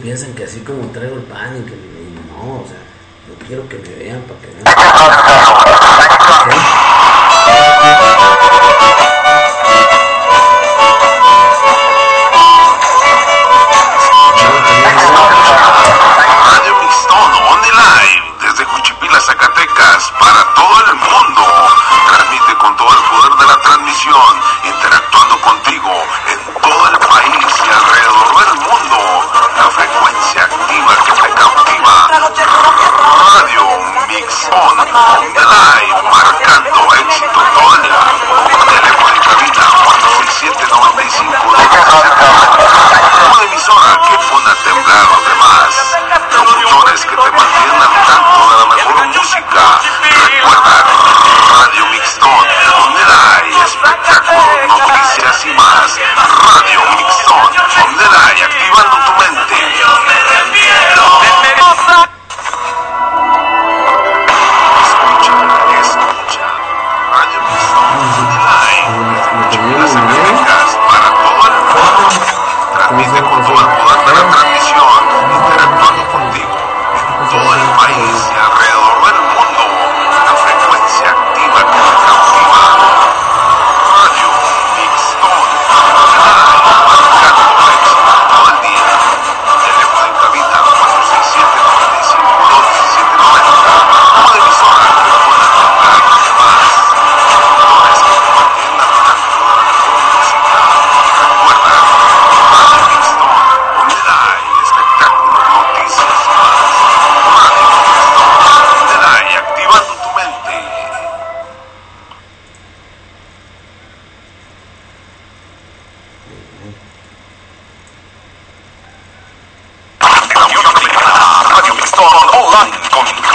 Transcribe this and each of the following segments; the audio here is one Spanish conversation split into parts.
piensan que así como traigo el pan y que no, o sea, no quiero que me vean para que vean. Radio Mixton On Live desde Juchipila, Zacatecas para todo el mundo. Transmite con todo el poder de la transmisión, interactuando contigo en todo el país y alrededor del mundo. La frecuencia activa que te cautiva. Radio Mixton On Live marcando éxito total. Teléfono y cabina 467 95 Una emisora que pone a temblar a los demás. Locutores que te mantienen al tanto de la mejor música. Recuerda, Radio Mixton, donde hay espectáculos, noticias y más. Radio Mixton, donde hay activando tu mente. Online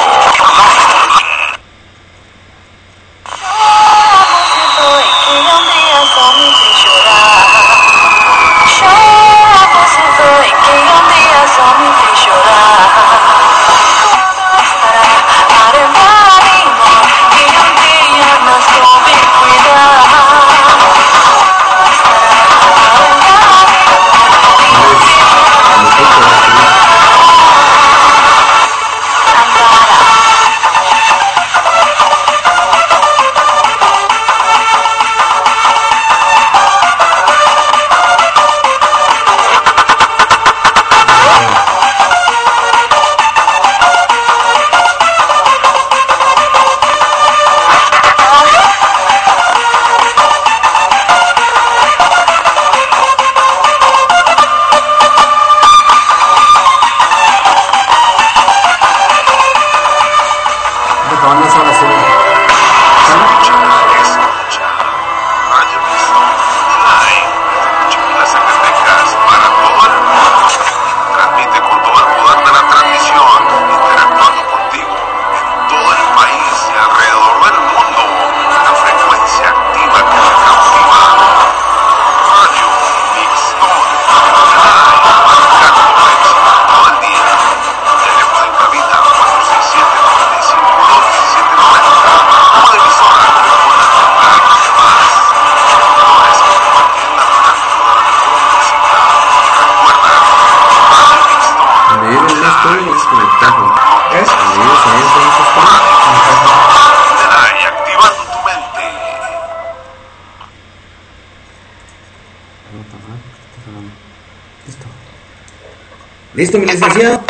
Listo, mi licenciado.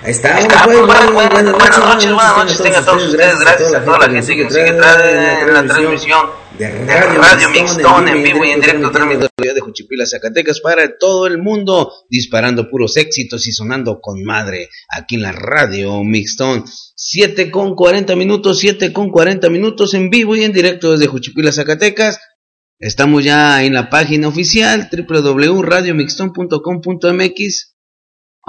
Ahí está, bueno, pues, bueno, buenas noches, Buenas noches, buenas noches, tengan todos ustedes, gracias a toda la gente que sigue trae en la transmisión de de Radio Mixton en vivo y en directo transmitiendo de Juchipila, Zacatecas para todo el mundo, disparando puros éxitos y sonando con madre aquí en la Radio Mixton. 7 con 40 minutos, 7 con 40 minutos en vivo y en directo desde Juchipila, Zacatecas. Estamos ya en la página oficial www.radiomixton.com.mx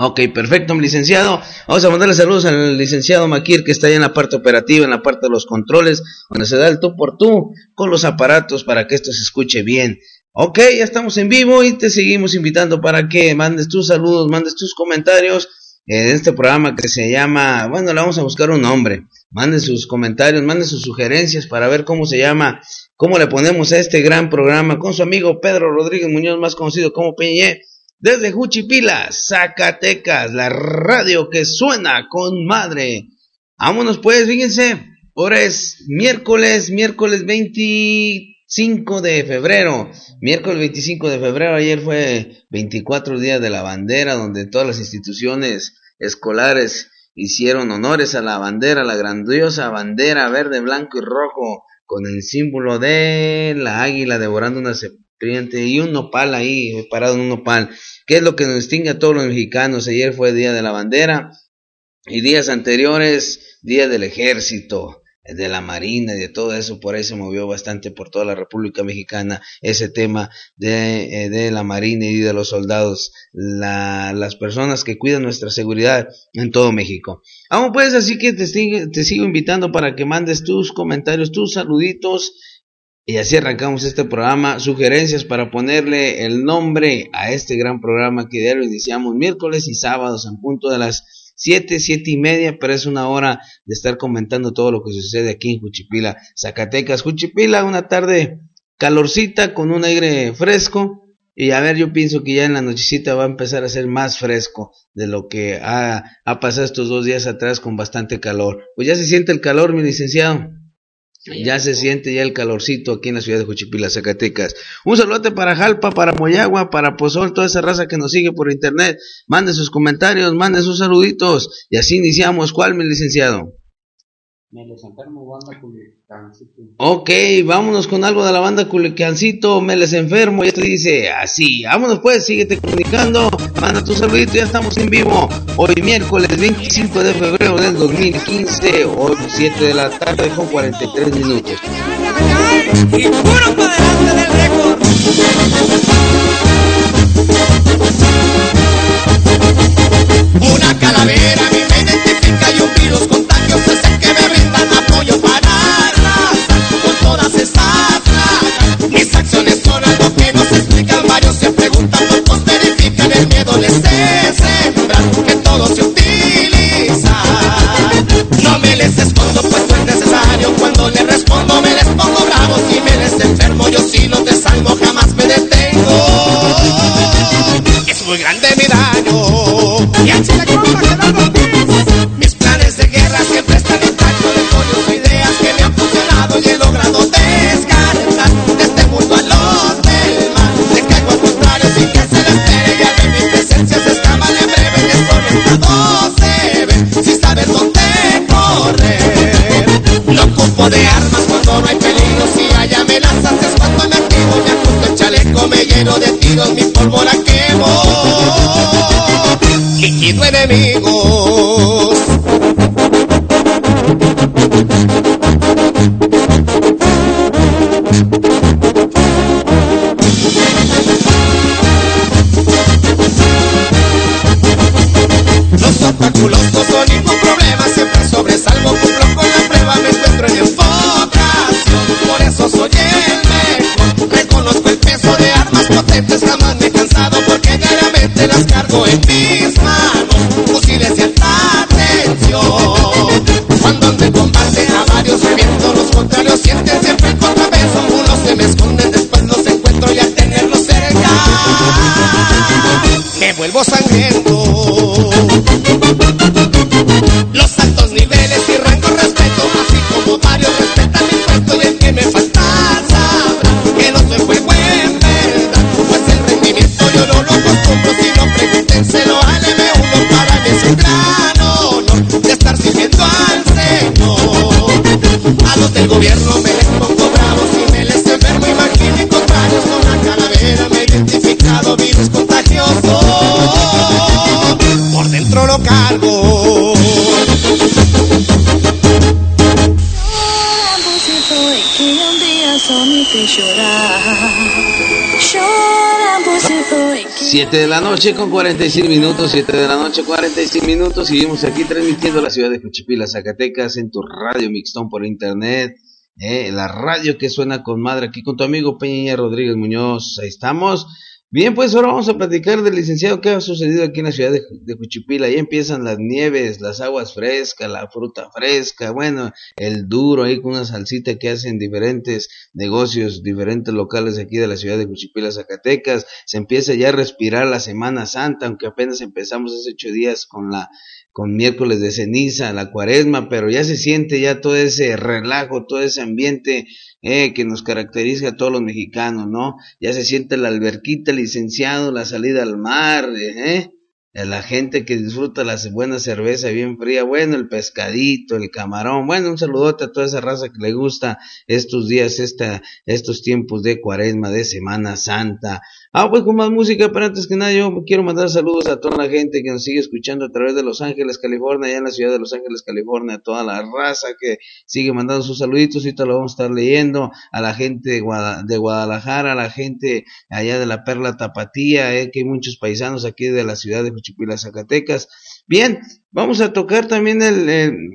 Ok, perfecto, licenciado. Vamos a mandarle saludos al licenciado Maquir, que está ahí en la parte operativa, en la parte de los controles, donde se da el tú por tú con los aparatos para que esto se escuche bien. Ok, ya estamos en vivo y te seguimos invitando para que mandes tus saludos, mandes tus comentarios en este programa que se llama, bueno, le vamos a buscar un nombre. Mande sus comentarios, mande sus sugerencias para ver cómo se llama, cómo le ponemos a este gran programa con su amigo Pedro Rodríguez Muñoz, más conocido como Peñé desde Juchipila, Zacatecas, la radio que suena con madre. Vámonos pues, fíjense, ahora es miércoles, miércoles 25 de febrero, miércoles 25 de febrero, ayer fue 24 días de la bandera, donde todas las instituciones escolares hicieron honores a la bandera, la grandiosa bandera verde, blanco y rojo, con el símbolo de la águila devorando una y un nopal ahí, parado en un nopal, que es lo que nos distingue a todos los mexicanos. Ayer fue Día de la Bandera y días anteriores, Día del Ejército de la Marina y de todo eso, por ahí se movió bastante por toda la República Mexicana ese tema de, eh, de la Marina y de los soldados, la, las personas que cuidan nuestra seguridad en todo México. Vamos pues, así que te, te sigo invitando para que mandes tus comentarios, tus saluditos. Y así arrancamos este programa. Sugerencias para ponerle el nombre a este gran programa que diario iniciamos miércoles y sábados en punto de las siete, siete y media, pero es una hora de estar comentando todo lo que sucede aquí en Juchipila, Zacatecas. Juchipila, una tarde calorcita con un aire fresco. Y a ver, yo pienso que ya en la nochecita va a empezar a ser más fresco de lo que ha, ha pasado estos dos días atrás con bastante calor. Pues ya se siente el calor, mi licenciado. Ya se siente ya el calorcito aquí en la ciudad de Juchipila, Zacatecas. Un saludo para Jalpa, para Moyagua, para Pozol, toda esa raza que nos sigue por internet. Mande sus comentarios, mande sus saluditos. Y así iniciamos. ¿Cuál, mi licenciado? Me les enfermo, banda Culicancito. Ok, vámonos con algo de la banda Culicancito. Me les enfermo. Ya te dice así. Vámonos pues, síguete comunicando. Manda tu saludito, ya estamos en vivo. Hoy miércoles 25 de febrero del 2015, hoy 7 de la tarde con 43 minutos. Y puro para adelante del récord. Una calavera a mí me identifica y un virus contagioso es el que me Mis acciones son algo que no se explican, varios se preguntan, pocos verifican, el miedo les es sembrar, que todo se utiliza. No me les escondo, pues no es necesario, cuando les respondo me les pongo bravo, si me les enfermo yo sí los desalmo, jamás me detengo. Es muy grande mi 7 de la noche con 46 minutos, 7 de la noche 46 minutos. Seguimos aquí transmitiendo la ciudad de Juchipila, Zacatecas, en tu radio Mixtón por internet. eh, la radio que suena con madre aquí con tu amigo Peña Rodríguez Muñoz. Ahí estamos. Bien, pues ahora vamos a platicar del licenciado que ha sucedido aquí en la ciudad de, de Juchipila. Ahí empiezan las nieves, las aguas frescas, la fruta fresca, bueno, el duro ahí con una salsita que hacen diferentes negocios, diferentes locales aquí de la ciudad de Juchipila, Zacatecas. Se empieza ya a respirar la Semana Santa, aunque apenas empezamos hace ocho días con la con miércoles de ceniza, la cuaresma, pero ya se siente ya todo ese relajo, todo ese ambiente eh, que nos caracteriza a todos los mexicanos, ¿no? Ya se siente la alberquita, licenciado, la salida al mar, ¿eh? La gente que disfruta la buena cerveza bien fría, bueno, el pescadito, el camarón, bueno, un saludote a toda esa raza que le gusta estos días, esta, estos tiempos de cuaresma, de Semana Santa. Ah, pues con más música, pero antes que nada yo quiero mandar saludos a toda la gente que nos sigue escuchando a través de Los Ángeles, California, allá en la ciudad de Los Ángeles, California, a toda la raza que sigue mandando sus saluditos, y lo vamos a estar leyendo, a la gente de, de Guadalajara, a la gente allá de la Perla Tapatía, eh, que hay muchos paisanos aquí de la ciudad de Juchipila, Zacatecas. Bien, vamos a tocar también el,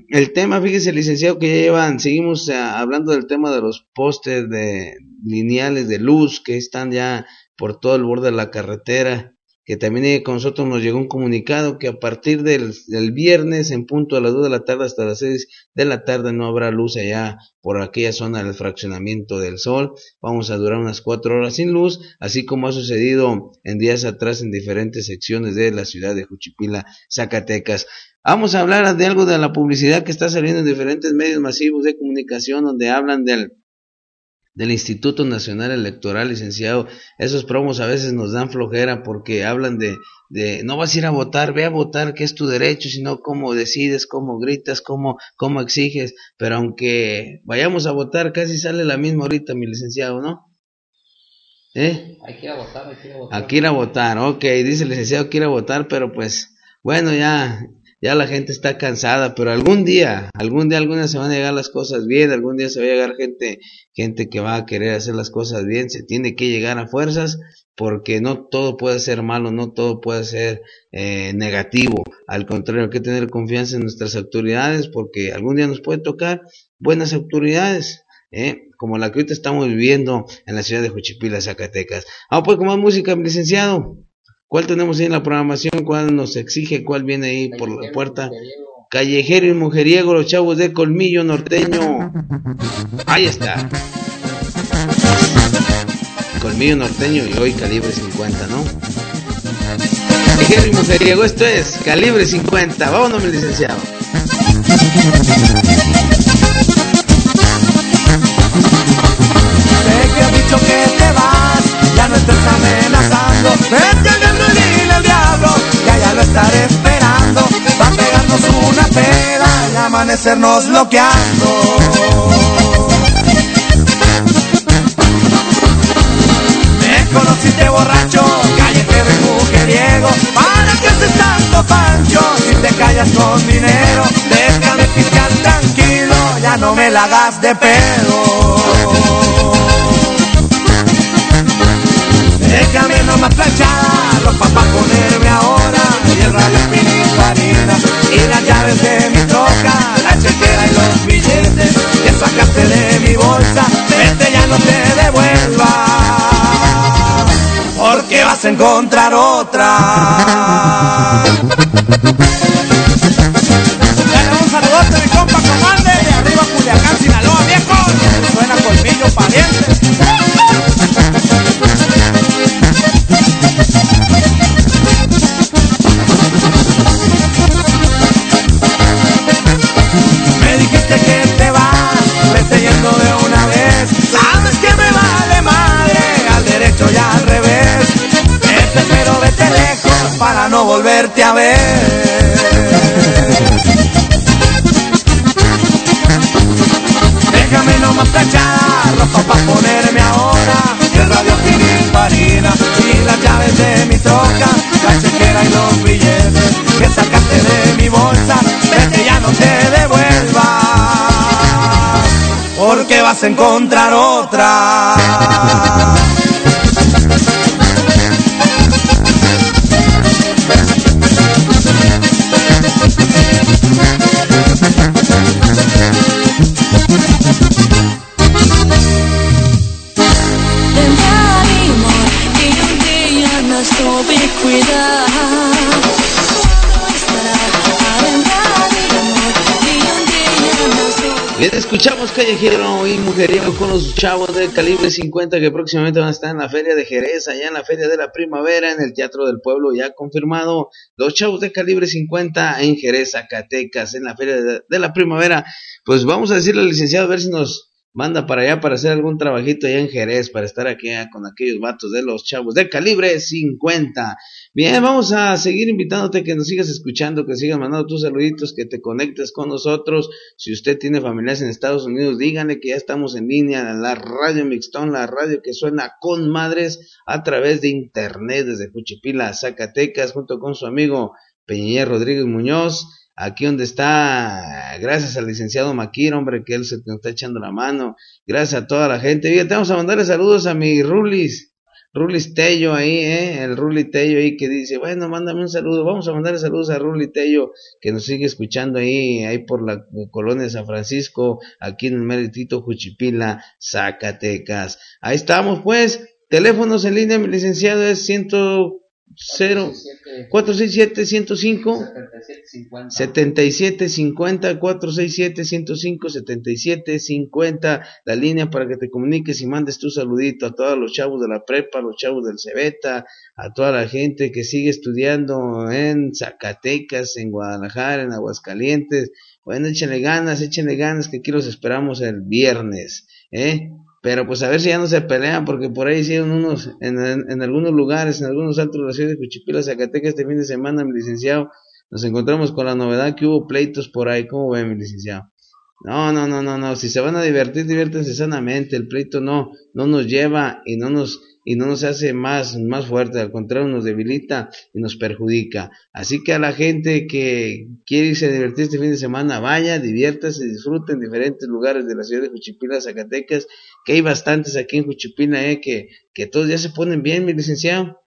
el, tema, fíjese licenciado que ya llevan, seguimos uh, hablando del tema de los postes de lineales de luz que están ya por todo el borde de la carretera, que también con nosotros nos llegó un comunicado que a partir del, viernes en punto a las 2 de la tarde hasta las 6 de la tarde no habrá luz allá por aquella zona del fraccionamiento del sol. Vamos a durar unas 4 horas sin luz, así como ha sucedido en días atrás en diferentes secciones de la ciudad de Juchipila, Zacatecas. Vamos a hablar de algo de la publicidad que está saliendo en diferentes medios masivos de comunicación donde hablan del del Instituto Nacional Electoral, licenciado, esos promos a veces nos dan flojera porque hablan de, de no vas a ir a votar, ve a votar, que es tu derecho, sino cómo decides, cómo gritas, cómo, cómo exiges, pero aunque vayamos a votar, casi sale la misma ahorita, mi licenciado, ¿no? ¿Eh? Hay que ir a votar, hay que ir a votar. Hay que ir a votar, ok, dice el licenciado que ir a votar, pero pues, bueno, ya, ya la gente está cansada, pero algún día, algún día, algún día se van a llegar las cosas bien, algún día se va a llegar gente, gente que va a querer hacer las cosas bien, se tiene que llegar a fuerzas, porque no todo puede ser malo, no todo puede ser eh, negativo, al contrario, hay que tener confianza en nuestras autoridades, porque algún día nos puede tocar buenas autoridades, ¿eh? como la que ahorita estamos viviendo en la ciudad de Juchipila, Zacatecas. Ah, pues con más música, licenciado. ¿Cuál tenemos ahí en la programación? ¿Cuál nos exige? ¿Cuál viene ahí por la puerta? Callejero y mujeriego, los chavos de colmillo norteño. Ahí está. Colmillo norteño y hoy calibre 50, ¿no? Callejero y mujeriego, esto es calibre 50. Vámonos, mi licenciado. Sé que he dicho que te vas, ya no estés Vete al diablo dile al diablo que allá lo estaré esperando. Va a pegarnos una peda y amanecernos bloqueando. Me conociste borracho, callejero y mujeriego. ¿Para qué haces tanto pancho si te callas con dinero? Déjame fiscal tranquilo, ya no me la hagas de pedo. Ropa pa' ponerme ahora. Y el radio pininfarina Y las llaves de mi troca La chequera y los billetes. Que sacaste de mi bolsa Vete ya no te devuelvas Porque vas a encontrar otra encontrar otra. Escuchamos Callejero y Mujeriego con los chavos de calibre 50 que próximamente van a estar en la Feria de Jerez, allá en la Feria de la Primavera, en el Teatro del Pueblo, ya confirmado. Los chavos de calibre 50 en Jerez, Zacatecas, en la Feria de, de la Primavera. Pues vamos a decirle al licenciado a ver si nos manda para allá para hacer algún trabajito allá en Jerez, para estar aquí ah, con aquellos vatos de los chavos de calibre 50. Bien, vamos a seguir invitándote que nos sigas escuchando, que sigas mandando tus saluditos, que te conectes con nosotros. Si usted tiene familiares en Estados Unidos, díganle que ya estamos en línea en la radio Mixtón, la radio que suena con madres a través de internet desde Cuchipila, Zacatecas, junto con su amigo Peñer Rodríguez Muñoz aquí donde está, gracias al licenciado Maquir, hombre, que él se nos está echando la mano, gracias a toda la gente. Fíjate, vamos a mandarle saludos a mi Rulis, Rulis Tello ahí, ¿eh? el Ruli Tello ahí que dice, bueno, mándame un saludo, vamos a mandarle saludos a Ruli Tello, que nos sigue escuchando ahí, ahí por la colonia de San Francisco, aquí en el meritito Juchipila, Zacatecas. Ahí estamos, pues, teléfonos en línea, mi licenciado es ciento 0 467 105 77 50 467 105 77 50 la línea para que te comuniques y mandes tu saludito a todos los chavos de la prepa, los chavos del Cebeta, a toda la gente que sigue estudiando en Zacatecas, en Guadalajara, en Aguascalientes. Bueno, échenle ganas, échenle ganas que aquí los esperamos el viernes, ¿eh? Pero pues a ver si ya no se pelean, porque por ahí hicieron unos, en, en, algunos lugares, en algunos altos de la ciudad de Cuchipila, Zacatecas, este fin de semana, mi licenciado, nos encontramos con la novedad que hubo pleitos por ahí. ¿Cómo ven, mi licenciado? No, no, no, no, no. Si se van a divertir, diviértanse sanamente. El pleito no, no nos lleva y no nos y no nos hace más, más fuerte, al contrario nos debilita y nos perjudica. Así que a la gente que quiere irse a divertir este fin de semana, vaya, diviértase, disfrute en diferentes lugares de la ciudad de Juchipila, Zacatecas, que hay bastantes aquí en Juchipila, eh, que, que todos ya se ponen bien, mi licenciado.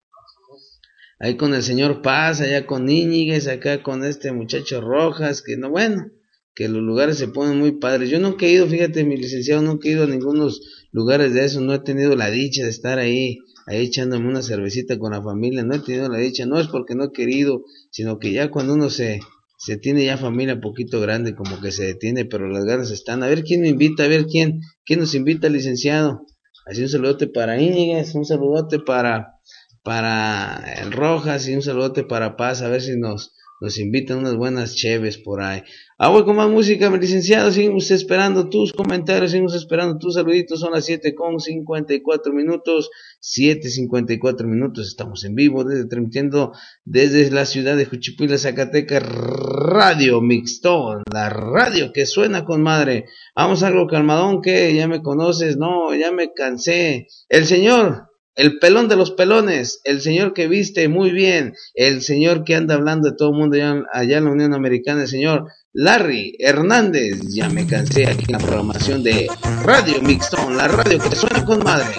Ahí con el señor Paz, allá con Íñiguez, acá con este muchacho Rojas, que no, bueno, que los lugares se ponen muy padres. Yo nunca he ido, fíjate, mi licenciado, nunca he ido a ningunos lugares de eso, no he tenido la dicha de estar ahí, ahí echándome una cervecita con la familia, no he tenido la dicha, no es porque no he querido, sino que ya cuando uno se, se tiene ya familia poquito grande, como que se detiene, pero las ganas están. A ver quién me invita, a ver quién, quién nos invita, licenciado. Así un saludote para Íñiguez, un saludote para, para el Rojas y un saludote para Paz, a ver si nos, nos invitan unas buenas cheves por ahí. Ah, voy con más música, mi licenciado. Seguimos esperando tus comentarios, seguimos esperando tus saluditos. Son las 7 con 54 minutos. 7.54 minutos. Estamos en vivo, desde, transmitiendo desde la ciudad de Juchipila, Zacatecas, Radio Mixtón, la radio que suena con madre. Vamos a algo calmadón que ya me conoces. No, ya me cansé. El señor el pelón de los pelones, el señor que viste muy bien, el señor que anda hablando de todo el mundo allá, en la Unión Americana, el señor Larry Hernández. Ya me cansé aquí en la programación de Radio Mixton, la radio que suena con madre.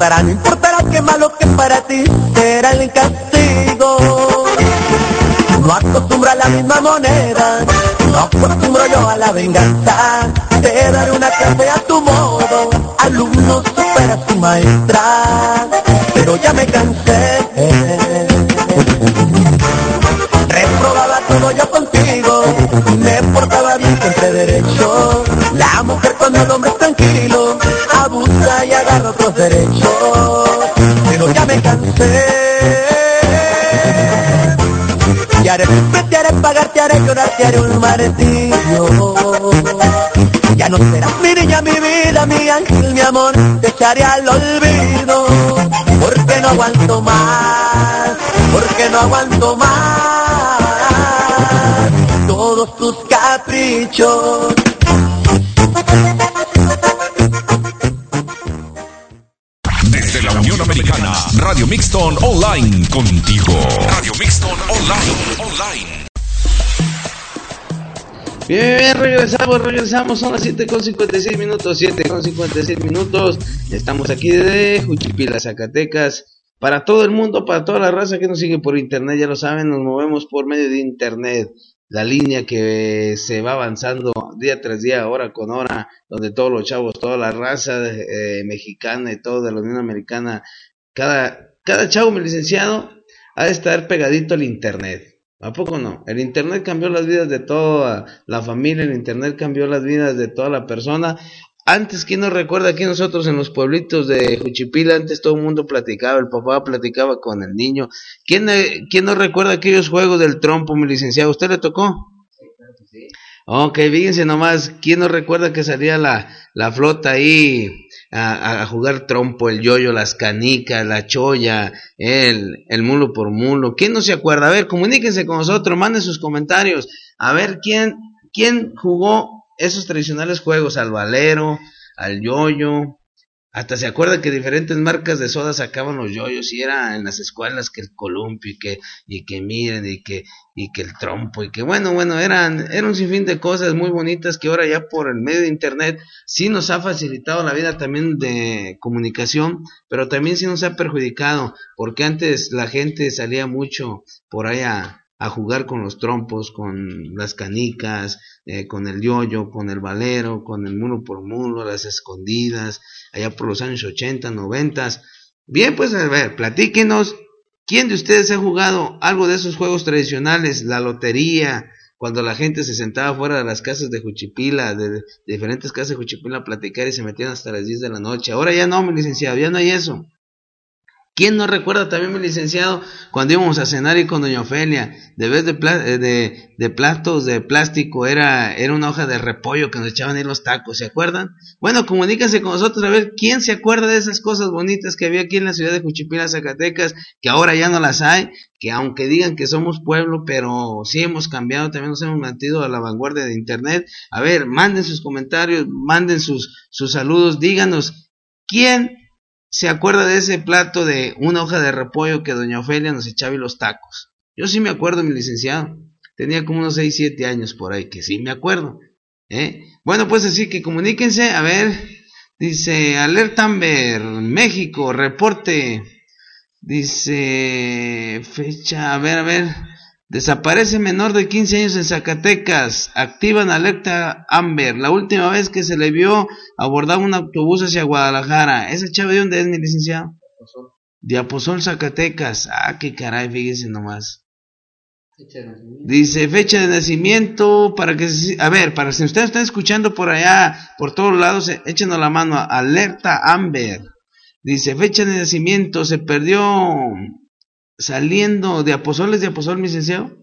Importará, no importará qué malo que para ti será el castigo. No acostumbro a la misma moneda, no acostumbro yo a la venganza. Te daré una clase a tu modo, alumno supera a su maestra. Pero ya me cansé. Reprobaba todo yo contigo, me portaba bien siempre derecho. La mujer cuando el hombre es tranquilo, Y haré sufrir, te haré pagar, te haré te haré un martillo. Ya no serás mi niña, mi vida, mi ángel, mi amor, te echaré al olvido. Porque no aguanto más, porque no aguanto más todos tus caprichos. Desde la Unión Americana, Radio Mixton Online contigo. Bien, bien, regresamos, regresamos, son las 7 con 56 minutos, 7 con 56 minutos. Estamos aquí de Juchipila, Zacatecas. para todo el mundo, para toda la raza que nos sigue por internet, ya lo saben, nos movemos por medio de internet, la línea que se va avanzando día tras día, hora con hora, donde todos los chavos, toda la raza eh, mexicana y todo de la Unión Americana, cada, cada chavo, mi licenciado, ha de estar pegadito al internet. ¿A poco no? El Internet cambió las vidas de toda la familia, el Internet cambió las vidas de toda la persona. Antes, ¿quién nos recuerda aquí nosotros en los pueblitos de Juchipila? Antes todo el mundo platicaba, el papá platicaba con el niño. ¿Quién, eh, ¿quién nos recuerda aquellos juegos del trompo, mi licenciado? ¿Usted le tocó? Ok, fíjense nomás, ¿quién nos recuerda que salía la, la flota ahí a, jugar trompo, el yoyo, las canicas, la cholla, el, el mulo por mulo? ¿Quién no se acuerda? A ver, comuníquense con nosotros, manden sus comentarios. A ver, ¿quién, quién jugó esos tradicionales juegos? Al valero, al yoyo. Hasta se acuerda que diferentes marcas de soda sacaban los yoyos y era en las escuelas que el columpio y que, y que miren y que, y que el trompo y que bueno, bueno, eran, era un sinfín de cosas muy bonitas que ahora ya por el medio de internet sí nos ha facilitado la vida también de comunicación, pero también sí nos ha perjudicado, porque antes la gente salía mucho por ahí a, jugar con los trompos, con las canicas, eh, con el yoyo, con el valero, con el mulo por mulo, las escondidas, allá por los años 80, 90. Bien, pues a ver, platíquenos, ¿quién de ustedes ha jugado algo de esos juegos tradicionales, la lotería, cuando la gente se sentaba fuera de las casas de Juchipila, de, de diferentes casas de Juchipila a platicar y se metían hasta las 10 de la noche? Ahora ya no, mi licenciado, ya no hay eso. ¿Quién no recuerda también, mi licenciado, cuando íbamos a cenar y con doña Ofelia, de vez de, pla- eh, de, de platos de plástico, era, era una hoja de repollo que nos echaban ahí los tacos, ¿se acuerdan? Bueno, comuníquense con nosotros a ver quién se acuerda de esas cosas bonitas que había aquí en la ciudad de Juchipila, Zacatecas, que ahora ya no las hay, que aunque digan que somos pueblo, pero sí hemos cambiado, también nos hemos mantenido a la vanguardia de Internet. A ver, manden sus comentarios, manden sus, sus saludos, díganos, ¿quién se acuerda de ese plato de una hoja de repollo que doña Ofelia nos echaba y los tacos. Yo sí me acuerdo, mi licenciado. Tenía como unos 6, 7 años por ahí, que sí me acuerdo. ¿eh? Bueno, pues así que comuníquense, a ver. Dice, Alerta Amber, México, reporte. Dice, fecha, a ver, a ver. Desaparece menor de 15 años en Zacatecas. Activan alerta Amber. La última vez que se le vio abordar un autobús hacia Guadalajara. ¿Esa chava de dónde es, mi licenciado? De Aposol, Zacatecas. Ah, qué caray, fíjese nomás. Dice fecha de nacimiento para que se- a ver, para si ustedes están escuchando por allá, por todos lados, eh, échenos la mano. Alerta Amber. Dice fecha de nacimiento, se perdió saliendo de Aposoles de Aposol, mi licenciado.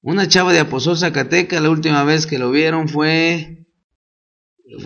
Una chava de Aposol, Zacatecas, la última vez que lo vieron fue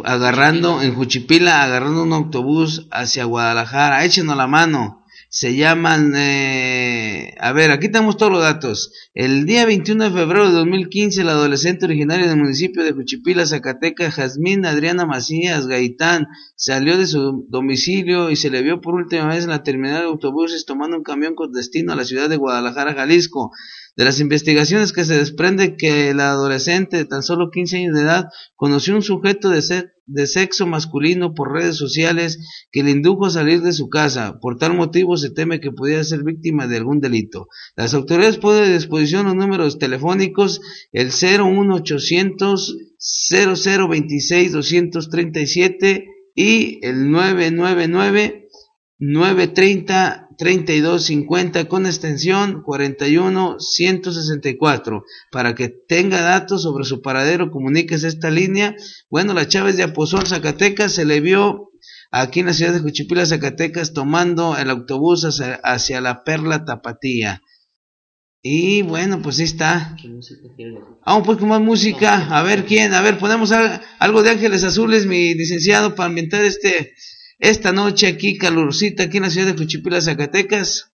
agarrando en Juchipila, agarrando un autobús hacia Guadalajara. Échenos la mano. Se llaman, eh, a ver, aquí tenemos todos los datos. El día 21 de febrero de 2015, la adolescente originaria del municipio de Juchipila, Zacatecas, Jazmín Adriana Macías Gaitán, salió de su domicilio y se le vio por última vez en la terminal de autobuses tomando un camión con destino a la ciudad de Guadalajara, Jalisco. De las investigaciones que se desprende que la adolescente de tan solo 15 años de edad conoció un sujeto de, de sexo masculino por redes sociales que le indujo a salir de su casa. Por tal motivo se teme que pudiera ser víctima de algún delito. Las autoridades ponen a disposición los números telefónicos el 01800 0026 237 y el 999 930 3250 con extensión 41 164 para que tenga datos sobre su paradero comuníquese esta línea. Bueno la Chávez de Aposol Zacatecas se le vio aquí en la ciudad de Juchipila Zacatecas tomando el autobús hacia, hacia la Perla Tapatía. Y bueno pues ahí está. Vamos pues con más música. A ver quién. A ver, ponemos al- algo de Ángeles Azules, mi licenciado, para ambientar este esta noche aquí, calurcita, aquí en la ciudad de Juchipila, Zacatecas.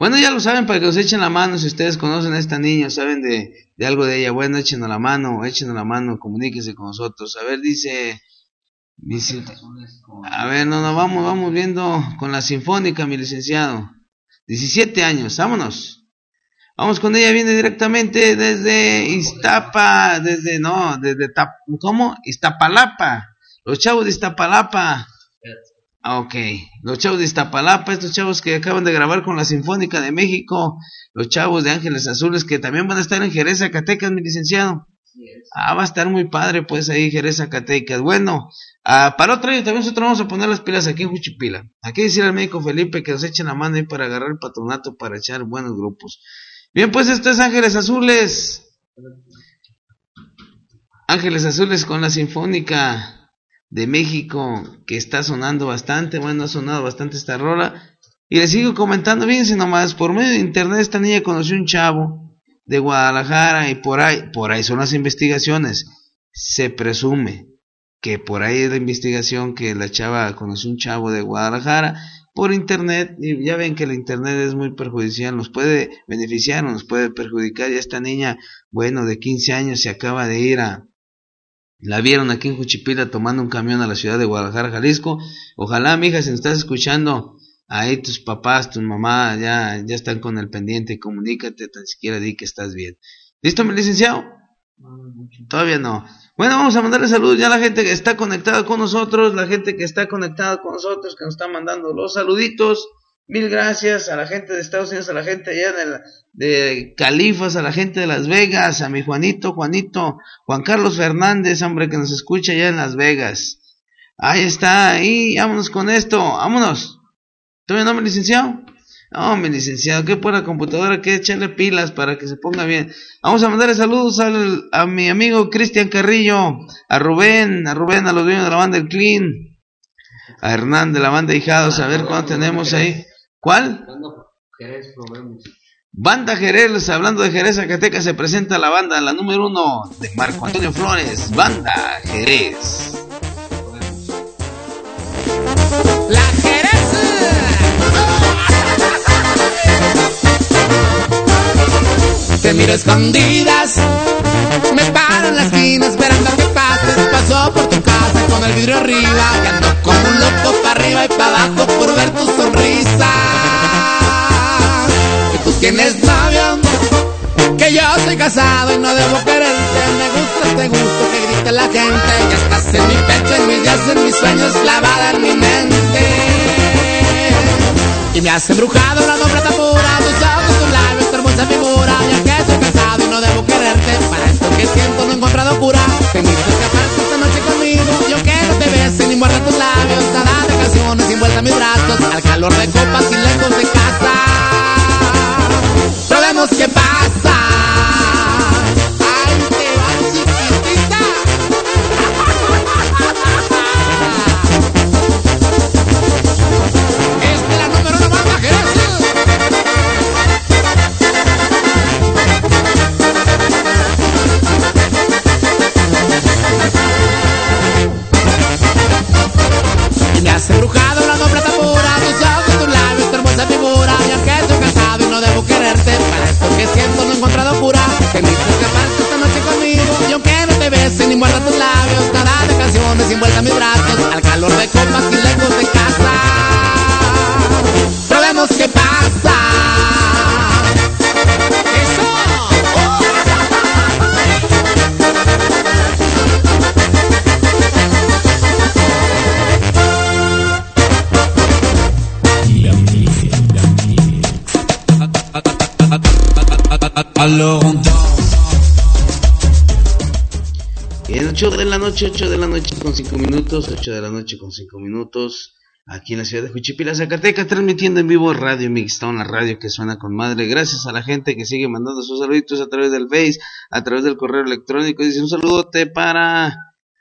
Bueno, ya lo saben, para que nos echen la mano, si ustedes conocen a esta niña, saben de, de algo de ella, bueno, échenos la mano, échenos la mano, comuníquese con nosotros. A ver, dice, dice, a ver, no, no, vamos, vamos viendo con la sinfónica, mi licenciado. 17 años, vámonos. Vamos con ella, viene directamente desde Iztapa, desde, no, desde, ¿cómo? Iztapalapa. Los chavos de Iztapalapa. Ok, los chavos de Iztapalapa, estos chavos que acaban de grabar con la Sinfónica de México, los chavos de Ángeles Azules que también van a estar en Jerez, Zacatecas, mi licenciado. Ah, va a estar muy padre, pues ahí Jerez, Zacatecas. Bueno, ah, para otro año también nosotros vamos a poner las pilas aquí en Juchipila. Aquí decir al médico Felipe que nos echen la mano ahí para agarrar el patronato para echar buenos grupos. Bien, pues esto es Ángeles Azules. Ángeles Azules con la Sinfónica de México que está sonando bastante, bueno, ha sonado bastante esta rola. Y les sigo comentando, fíjense nomás, por medio de internet esta niña conoció un chavo de Guadalajara y por ahí, por ahí son las investigaciones. Se presume que por ahí es la investigación que la chava conoció un chavo de Guadalajara por internet y ya ven que el internet es muy perjudicial, nos puede beneficiar o nos puede perjudicar y esta niña, bueno, de 15 años se acaba de ir a, la vieron aquí en Juchipila tomando un camión a la ciudad de Guadalajara, Jalisco. Ojalá, mija, si nos estás escuchando, ahí tus papás, tu mamá ya, ya están con el pendiente, comunícate, tan siquiera di que estás bien. ¿Listo, mi licenciado? Todavía no. Bueno, vamos a mandarle saludos ya a la gente que está conectada con nosotros, la gente que está conectada con nosotros, que nos está mandando los saluditos. Mil gracias a la gente de Estados Unidos, a la gente allá de, de Califas, a la gente de Las Vegas, a mi Juanito, Juanito, Juan Carlos Fernández, hombre, que nos escucha allá en Las Vegas. Ahí está, ahí, vámonos con esto, vámonos. ¿Todavía no, mi licenciado? No, mi licenciado, que por la computadora que echarle pilas para que se ponga bien. Vamos a mandarle saludos al- a mi amigo Cristian Carrillo, a Rubén, a Rubén, a los dueños de la banda El Clean, a Hernán de la banda Hijados, a ver cuánto tenemos ahí. ¿Cuál? Jerez. Banda Jerez, hablando de Jerez Zacatecas, se presenta la banda, la número uno de Marco Antonio Flores, Banda Jerez. La Jerez. Te miro escondidas, me paro en la esquina esperando a que pases. Paso por tu con el vidrio arriba y ando como un loco para arriba y para abajo por ver tu sonrisa. Que tú tienes novio, que yo soy casado y no debo quererte. Me gusta este gusto que grita la gente. Ya estás en mi pecho, en mis días, en mis sueños, clavada en mi mente. Y me has embrujado la tan pura, tus ojos, tus labios, tu hermosa figura. Ya que soy casado y no debo quererte, para esto que siento no he encontrado cura. Te yo que no te bese ni muerda tus labios. Nada de canciones envuelta en mis brazos, al calor de copas y lejos de casa. Probemos qué pasa. Aunque no te bese ni muerda tus labios Nada de canciones envuelta en mis brazos Al calor de copas y lejos de casa. Probemos qué pasa. Alors on 8 de la noche, 8 de la noche con 5 minutos, 8 de la noche con 5 minutos, aquí en la ciudad de Juchipila, Zacatecas, transmitiendo en vivo Radio Mixtown, la radio que suena con madre. Gracias a la gente que sigue mandando sus saluditos a través del Face, a través del correo electrónico. Dice un saludote para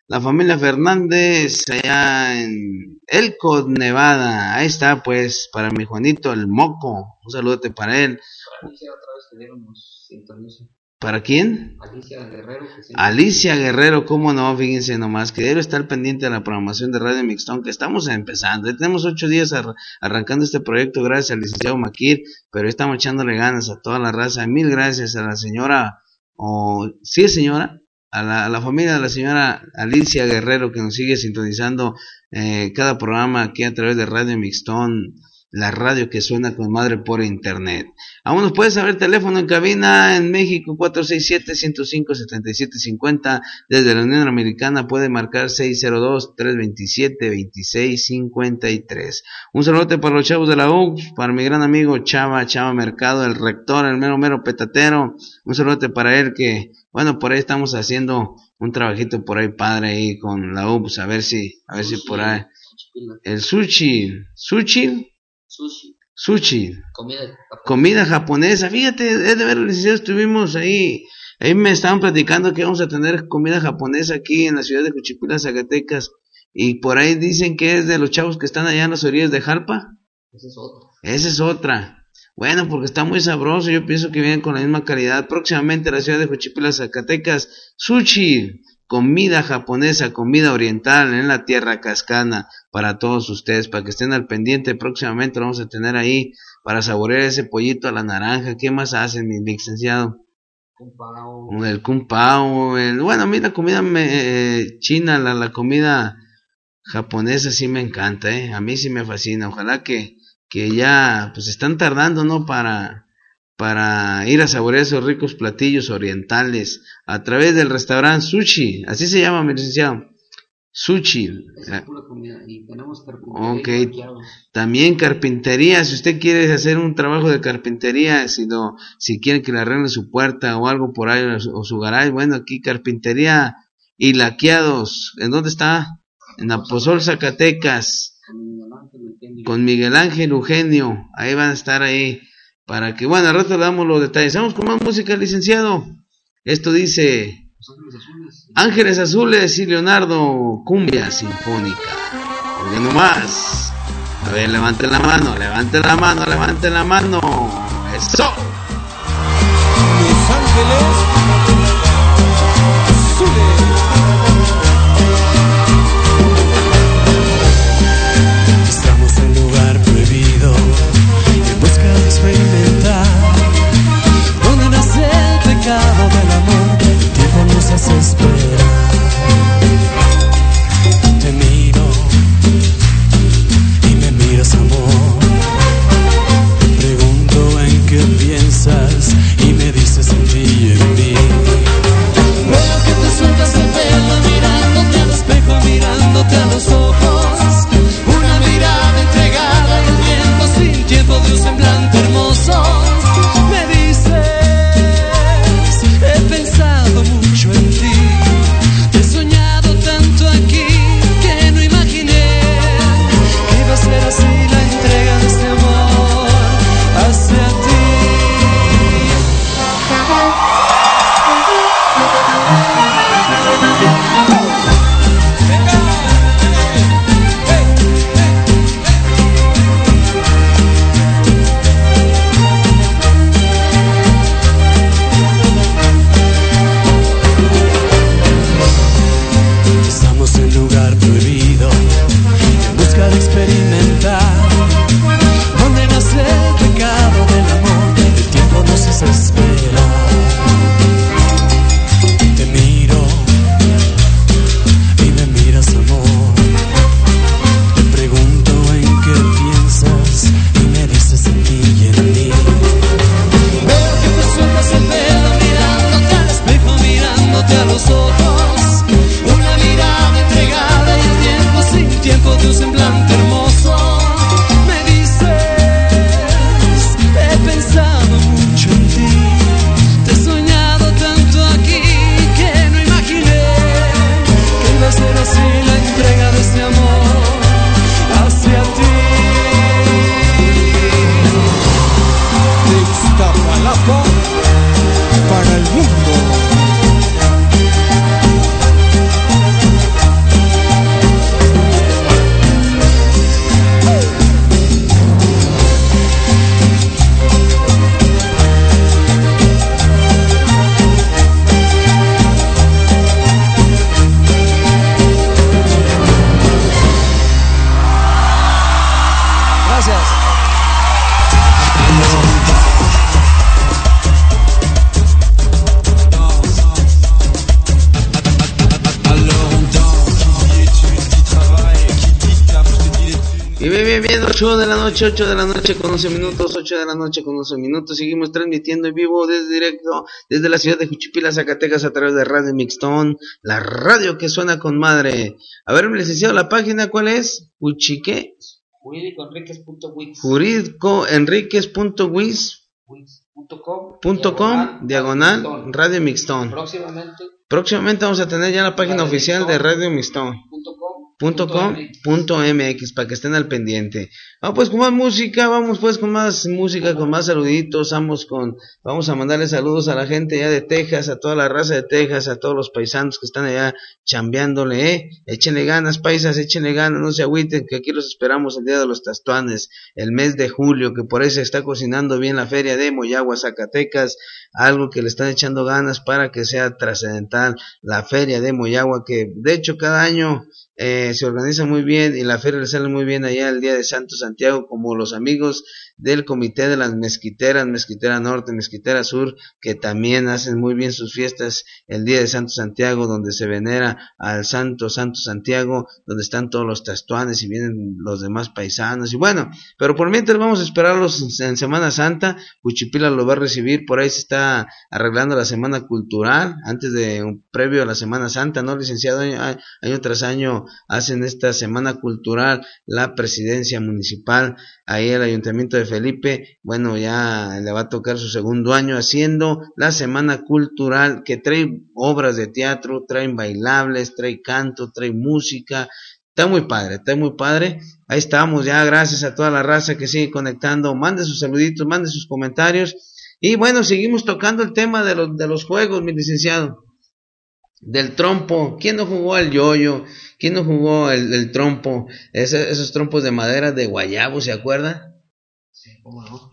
la familia Fernández allá en Elko, Nevada. Ahí está, pues, para mi Juanito el Moco. Un saludote para él. Otra vez que. ¿Para quién? Alicia Guerrero Alicia Guerrero, cómo no, fíjense nomás, que debe estar pendiente de la programación de Radio Mixtón, que estamos empezando. Tenemos ocho días ar- arrancando este proyecto gracias al licenciado Maquir, pero estamos echándole ganas a toda la raza. Mil gracias a la señora, o sí señora, a la, a la familia de la señora Alicia Guerrero que nos sigue sintonizando eh, cada programa aquí a través de Radio Mixtón. La radio que suena con madre por internet. Aún nos puedes saber teléfono en cabina en México 467-105-7750. Desde la Unión Americana puede marcar 602-327-2653. Un saludo para los chavos de la UX, para mi gran amigo Chava, Chava Mercado, el rector, el mero mero petatero. Un saludo para él que, bueno, por ahí estamos haciendo un trabajito por ahí padre ahí con la UPS, a ver si, a ver si por ahí. El sushi, sushi, Sushi. sushi, Comida de comida japonesa. Fíjate, es de ver, estuvimos ahí. Ahí me estaban platicando que vamos a tener comida japonesa aquí en la ciudad de Cuchipila, Zacatecas. Y por ahí dicen que es de los chavos que están allá en las orillas de Jalpa. Esa es otra. Esa es otra. Bueno, porque está muy sabroso. Yo pienso que vienen con la misma calidad. Próximamente la ciudad de Juchipila, Zacatecas. Sushi. Comida japonesa, comida oriental en la tierra cascana para todos ustedes, para que estén al pendiente. Próximamente lo vamos a tener ahí para saborear ese pollito a la naranja. ¿Qué más hacen, mi licenciado? Compao. El kung pao, el, bueno, a mí la comida me- eh, china, la, la comida japonesa sí me encanta, ¿eh? A mí sí me fascina. Ojalá que, que ya, pues están tardando, ¿no? Para, para ir a saborear esos ricos platillos orientales a través del restaurante Sushi. Así se llama, mi licenciado. Sushi. Y tenemos carpintería Ok. y maquillados. También carpintería, si usted quiere hacer un trabajo de carpintería, si no, si quiere que le arregle su puerta o algo por ahí o su, o su garage, bueno, aquí carpintería y laqueados, ¿en dónde está? En Aposol, Zacatecas, Con Miguel Ángel Eugenio. con Miguel Ángel Eugenio, ahí van a estar ahí, para que, bueno, al rato le damos los detalles. Vamos con más música, licenciado. Esto dice Ángeles Azules. Y Leonardo Cumbia Sinfónica. Oye nomás. A ver, levanten la mano, levanten la mano, levanten la mano. Eso. Los Ángeles tiempo noche, 8 de la noche con 11 minutos, 8 de la noche con 11 minutos. Seguimos transmitiendo en vivo desde directo desde la ciudad de Juchipila, Zacatecas, a través de Radio Mixtón, la radio que suena con madre. A ver, licenciado, la página, ¿cuál es? Juchique, Jurídicoenriquez.wix. jurídicoenriquez.wix. Wix.com. Punto com, diagonal, Radio Mixtón. Próximamente. Próximamente vamos a tener ya la página Radio oficial de. Radio Mixtón. Punto com. punto com MX. punto mx para que estén al pendiente vamos pues con más música vamos pues con más música con más saluditos vamos con vamos a mandarle saludos a la gente allá de Texas a toda la raza de Texas a todos los paisanos que están allá chambeándole eh échenle ganas paisas échenle ganas no se agüiten que aquí los esperamos el día de los tastuanes el mes de julio que por se está cocinando bien la feria de Moyagua Zacatecas algo que le están echando ganas para que sea trascendental la feria de Moyagua que de hecho cada año eh, se organiza muy bien y la feria le sale muy bien allá el día de Santo Santiago, como los amigos del comité de las mezquiteras, mezquitera norte, mezquitera sur, que también hacen muy bien sus fiestas el día de Santo Santiago, donde se venera al Santo Santo Santiago, donde están todos los tastuanes y vienen los demás paisanos. Y bueno, pero por mientras vamos a esperarlos en Semana Santa, Huchipila lo va a recibir, por ahí se está arreglando la Semana Cultural, antes de un previo a la Semana Santa, ¿no, licenciado? Año, año tras año hacen esta Semana Cultural la presidencia municipal, ahí el Ayuntamiento de Felipe, bueno, ya le va a tocar su segundo año haciendo la Semana Cultural que trae obras de teatro, traen bailables, trae canto, trae música, Está muy padre, está muy padre. Ahí estamos ya, gracias a toda la raza que sigue conectando. Mande sus saluditos, mande sus comentarios. Y bueno, seguimos tocando el tema de los, de los juegos, mi licenciado. Del trompo. ¿Quién no jugó al yoyo? ¿Quién no jugó el, el trompo? Ese- esos trompos de madera de guayabo, ¿se acuerda?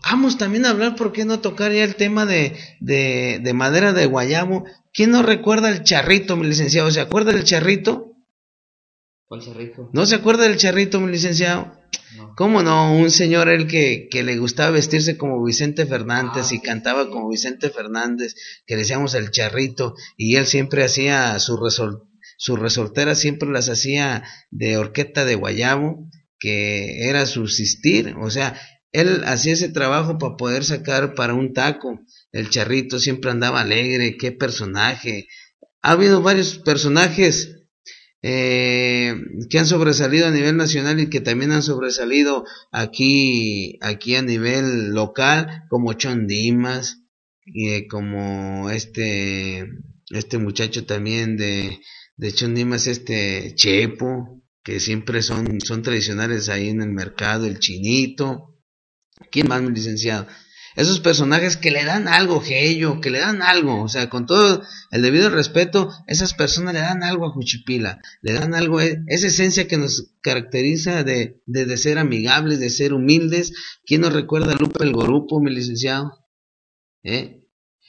Vamos también a hablar, ¿por qué no tocar ya el tema de, de, de madera de guayabo? ¿Quién no recuerda el charrito, mi licenciado? ¿Se acuerda del charrito? ¿Cuál cerrito? ¿No se acuerda del charrito, mi licenciado? No. ¿Cómo no? Un señor el que, que le gustaba vestirse como Vicente Fernández Ah, y cantaba como Vicente Fernández, que le decíamos el charrito, y él siempre hacía su resol, sus resorteras, siempre las hacía de horqueta de guayabo, que era subsistir, o sea, él hacía ese trabajo para poder sacar para un taco. El charrito siempre andaba alegre, qué personaje. Ha habido varios personajes eh, que han sobresalido a nivel nacional y que también han sobresalido aquí, aquí a nivel local, como Chon Dimas, y eh, como este, este muchacho también de, de Chon Dimas, este Chepo, que siempre son, son tradicionales ahí en el mercado, el chinito. ¿Quién más, mi licenciado? Esos personajes que le dan algo, Gello, que le dan algo, o sea, con todo el debido respeto, esas personas le dan algo a Juchipila, le dan algo, eh, esa esencia que nos caracteriza de, de, ser amigables, de ser humildes. ¿Quién nos recuerda a Lupe el Gorupo, mi licenciado? ¿Eh?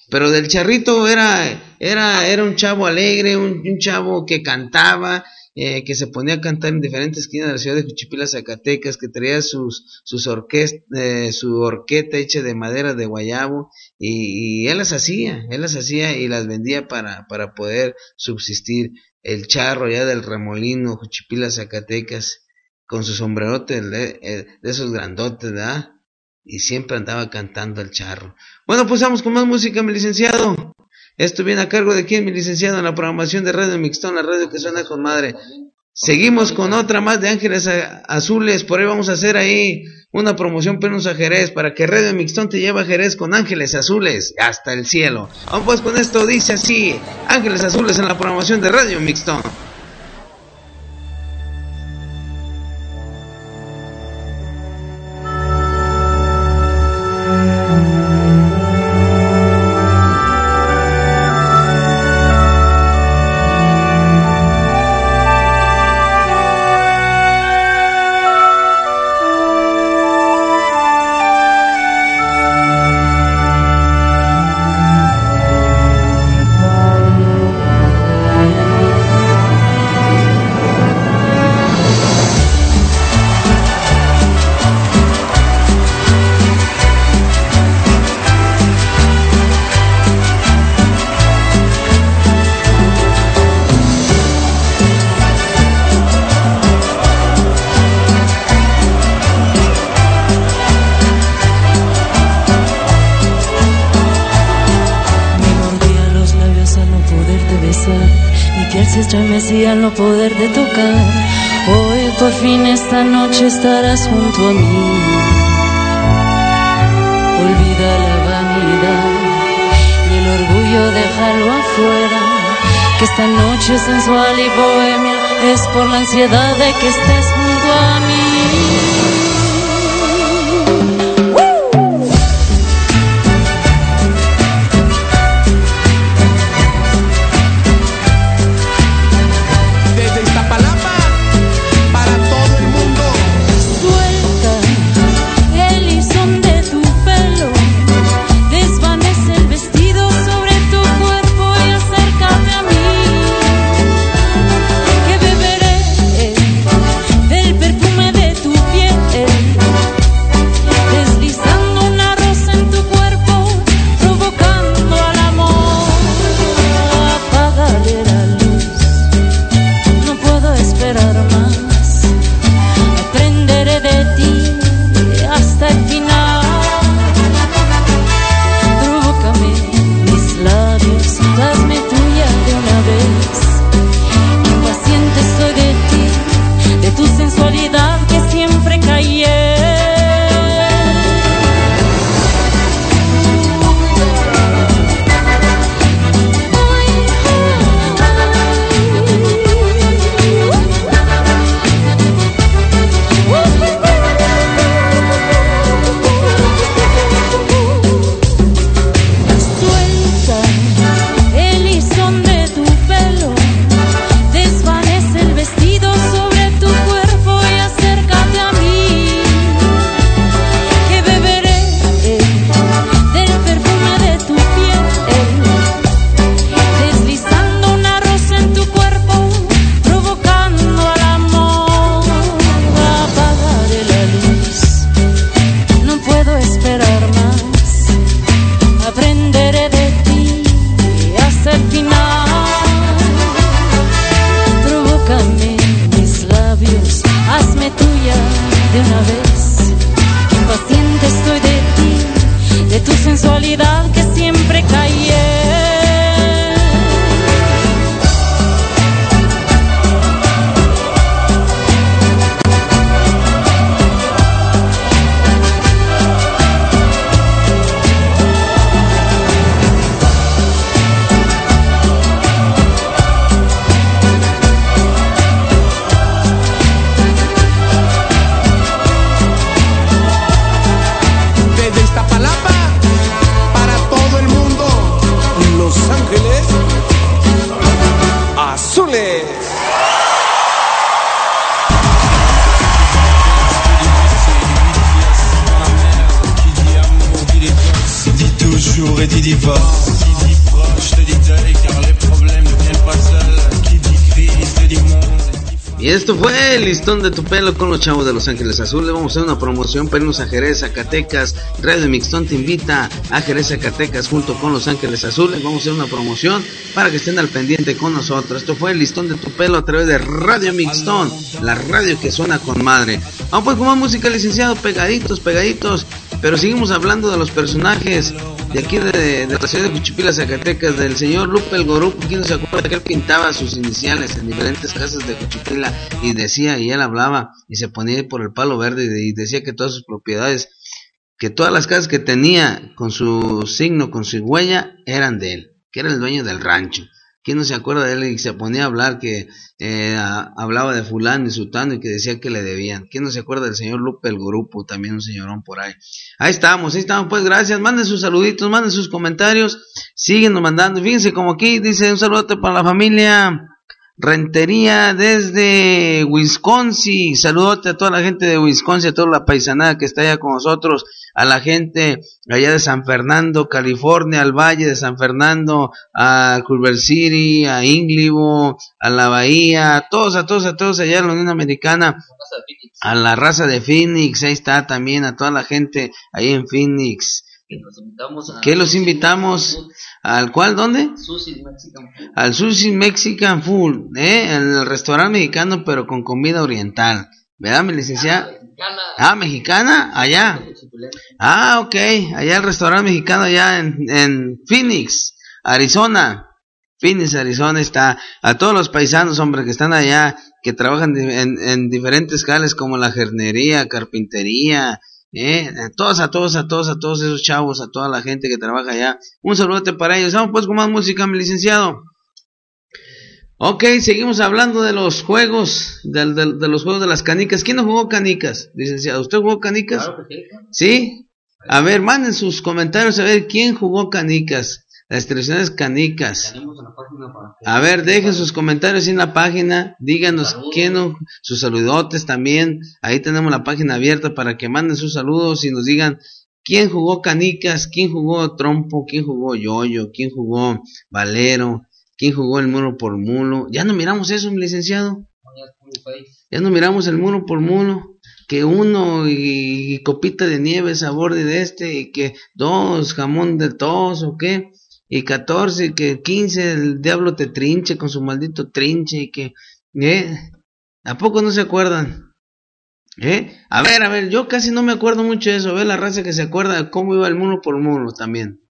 Pero del charrito era, era, era un chavo alegre, un chavo que cantaba, eh, que se ponía a cantar en diferentes esquinas de la ciudad de Juchipila, Zacatecas, que traía sus, sus orquest, eh, su orqueta hecha de madera de guayabo, y, él las hacía, él las hacía y las vendía para, para poder subsistir. El charro ya del remolino, Juchipila, Zacatecas, con su sombrerote de, de esos grandotes, ¿verdad? Y siempre andaba cantando el charro. Bueno, pues vamos con más música, mi licenciado. Esto viene a cargo de quién, mi licenciado, en la programación de Radio Mixtón, la radio que suena con madre. Seguimos con otra más de Ángeles Azules, por ahí vamos a hacer ahí una promoción penos a Jerez, para que Radio Mixtón te lleve a Jerez con Ángeles Azules hasta el cielo. Vamos pues con esto, dice así, Ángeles Azules en la programación de Radio Mixtón. Estremecía al no poderte tocar. Hoy por fin esta noche estarás junto a mí. Olvida la vanidad y el orgullo déjalo afuera. Que esta noche sensual y bohemia es por la ansiedad de que estés junto a mí. De tu pelo con los chavos de Los Ángeles Azules. Vamos a hacer una promoción para irnos a Jerez, Zacatecas. Radio Mixtón te invita a Jerez, Zacatecas junto con Los Ángeles Azules. Vamos a hacer una promoción para que estén al pendiente con nosotros. Esto fue el listón de tu pelo a través de Radio Mixtón, la radio que suena con madre. Vamos pues con más música, licenciado, pegaditos, pegaditos. Pero seguimos hablando de los personajes de aquí de, la ciudad de Cuchipila, Zacatecas, del señor Lupe el Goruco. ¿Quién no se acuerda que él pintaba sus iniciales en diferentes casas de Cuchipila y decía, y él hablaba y se ponía por el palo verde y decía que todas sus propiedades, que todas las casas que tenía con su signo, con su huella, eran de él, que era el dueño del rancho. ¿Quién no se acuerda de él y se ponía a hablar que eh, hablaba de fulano y sutano y que decía que le debían? ¿Quién no se acuerda del señor Lupe el Grupo, también un señorón por ahí? Ahí estamos, ahí estamos, pues gracias, manden sus saluditos, manden sus comentarios, síguenos mandando, fíjense como aquí dice un saludo para la familia Rentería desde Wisconsin, saludote a toda la gente de Wisconsin, a toda la paisanada que está allá con nosotros, a la gente allá de San Fernando, California, al Valle de San Fernando, a Culver City, a Inglibo, a la Bahía, a todos, a todos, a todos allá en la Unión Americana, a la raza de Phoenix, ahí está también, a toda la gente ahí en Phoenix. Los invitamos a ¿Qué los invitamos? ¿Al cual? ¿Dónde? Sushi Mexican Food. Al Sushi Mexican Food, ¿eh? El restaurante mexicano, pero con comida oriental. ¿Verdad, mi licenciada? Mexicana. Ah, mexicana, allá. Ah, ok, allá el restaurante mexicano allá en, en Phoenix, Arizona. Phoenix, Arizona está. A todos los paisanos, hombre, que están allá, que trabajan en, en diferentes jales como la jardinería, carpintería, eh, a todos, a todos, a todos, a todos esos chavos, a toda la gente que trabaja allá. Un saludote para ellos. Vamos pues con más música, mi licenciado. Ok, seguimos hablando de los juegos, de, los juegos de las canicas. ¿Quién no jugó canicas, licenciado? ¿Usted jugó canicas? Claro que sí. ¿Sí? A ver, manden sus comentarios a ver quién jugó canicas. Las tradicionales canicas. A ver, dejen sus comentarios en la página. Díganos quién, sus saludotes también. Ahí tenemos la página abierta para que manden sus saludos y nos digan quién jugó canicas, quién jugó trompo, quién jugó yoyo, quién jugó valero, quién jugó el muro por mulo. Ya no miramos eso, mi licenciado. Ya no miramos el muro por mulo. Que uno y, y copita de nieve sabor de este y que dos jamón de tos o qué. Y 14, que 15 el diablo te trinche con su maldito trinche y que... ¿Eh? ¿A poco no se acuerdan? ¿Eh? A ver, a ver, yo casi no me acuerdo mucho de eso. A ver la raza que se acuerda de cómo iba el mulo por mulo también.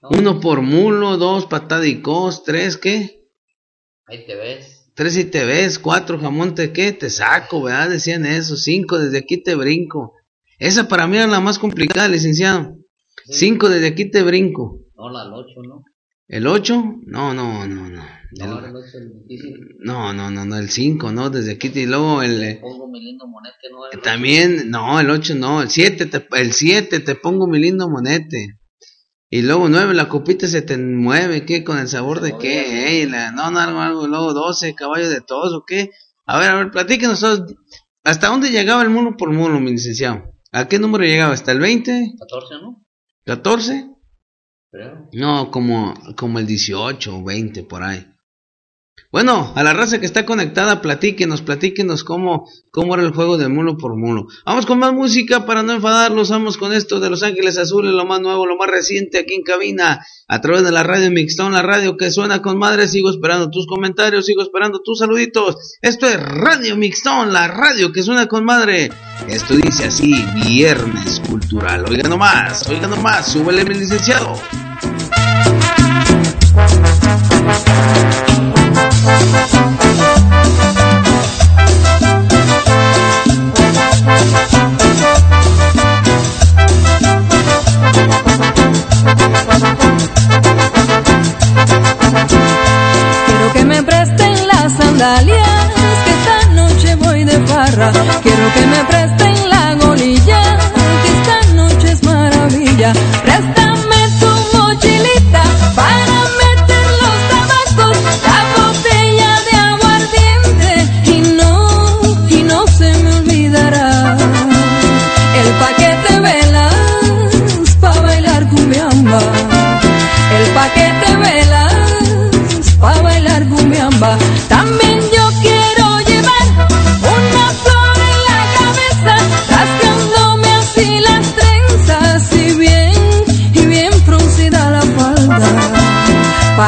No, Uno por mulo, dos patada y cos, tres, ¿qué? Ahí te ves. Tres y te ves, cuatro jamón te qué, te saco, ¿verdad? Decían eso, cinco desde aquí te brinco. Esa para mí era la más complicada, licenciado. Cinco desde aquí te brinco. No, la 8, ¿no? ¿El ocho? No, no, no, no. No, El- el 8 es difícil. no, no, no, no, el cinco, ¿no? Desde aquí te, y luego el... eh, Pongo mi lindo monete, ¿no? El También, no, el ocho no, el siete, te, el siete te pongo mi lindo monete. Y luego nueve, la copita se te mueve, ¿qué? ¿Con el sabor de qué? Ey, la- no, no, algo, algo, luego doce, caballo de todos, ¿o qué? A ver, a ver, platíquenos todos. ¿Hasta dónde llegaba el mulo por mulo, mi licenciado? ¿A qué número llegaba? ¿Hasta el 20? 14, ¿no? ¿14? No, como, como el 18 o 20 por ahí. Bueno, a la raza que está conectada, platíquenos, platíquenos cómo, cómo era el juego de mulo por mulo. Vamos con más música para no enfadarlos, vamos con esto de Los Ángeles Azules, lo más nuevo, lo más reciente aquí en cabina, a través de la radio Mixtown, la radio que suena con madre, sigo esperando tus comentarios, sigo esperando tus saluditos. Esto es Radio Mixtown, la radio que suena con madre. Esto dice así, Viernes Cultural. Oiga nomás, oiga nomás, súbele mi licenciado. Quiero que me presten las sandalias, que esta noche voy de farra. Quiero que me presten la golilla, que esta noche es maravilla. Préstame tu mochilita para meter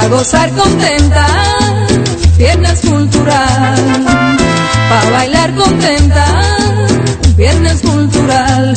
Para gozar contenta, viernes cultural. Para bailar contenta, viernes. Cultural,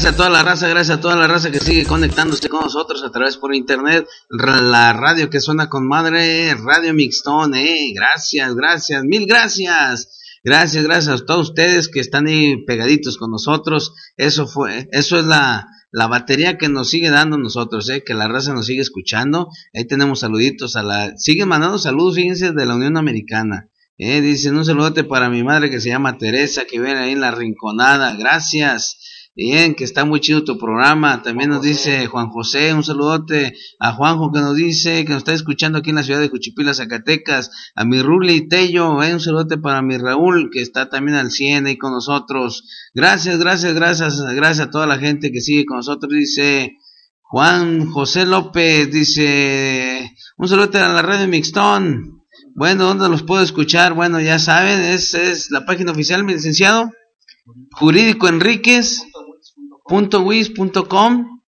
gracias a toda la raza, gracias a toda la raza que sigue conectándose con nosotros a través por internet, la radio que suena con madre, Radio Mixtón, eh, gracias, gracias, mil gracias. Gracias, gracias a todos ustedes que están ahí pegaditos con nosotros. Eso fue, eso es la, la batería que nos sigue dando nosotros, eh, que la raza nos sigue escuchando. Ahí tenemos saluditos a la, siguen mandando saludos, fíjense, de la Unión Americana. Eh, dicen un saludote para mi madre que se llama Teresa, que viene ahí en la rinconada. Gracias. Bien, que está muy chido tu programa. También nos dice Juan José, un saludote a Juanjo que nos dice que nos está escuchando aquí en la ciudad de Juchipila, Zacatecas. A mi Ruli Tello, eh, un saludote para mi Raúl que está también al 100 ahí con nosotros. Gracias, gracias, gracias, gracias a toda la gente que sigue con nosotros. Dice Juan José López, dice un saludote a la radio Mixtón. Bueno, ¿dónde los puedo escuchar? Bueno, ya saben, es, es la página oficial, mi licenciado. Jurídico Enríquez .wis.com